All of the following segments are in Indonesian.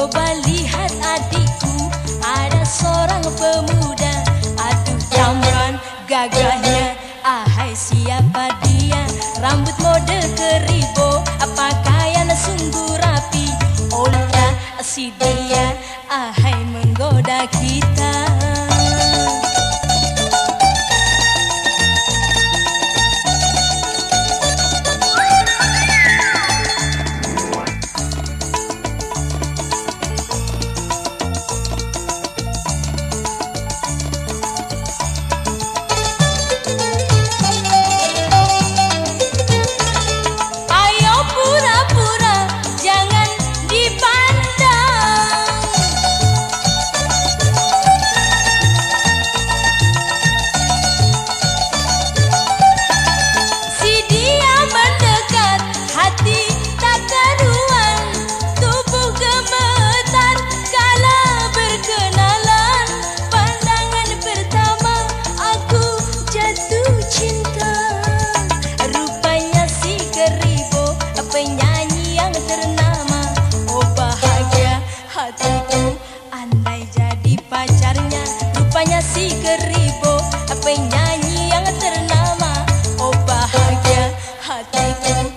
Coba lihat adikku Ada seorang pemuda. Aduh jamran gagahnya. Ahai siapa dia? Rambut mode keribo Pakaian sungguh rapi? Olah si dia. Ahai Penyanyi yang ternama Oh bahagia hatiku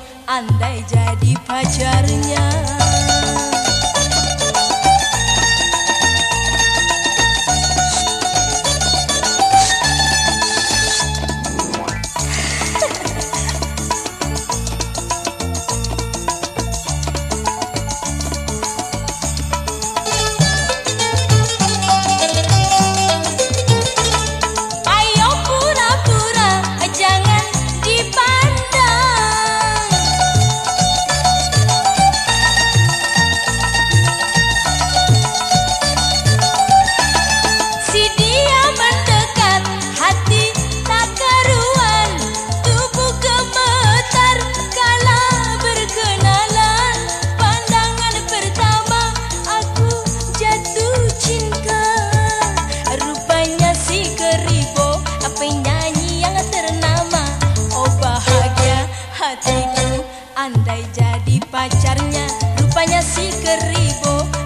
Andai jadi pacarnya. Rupanya si keribo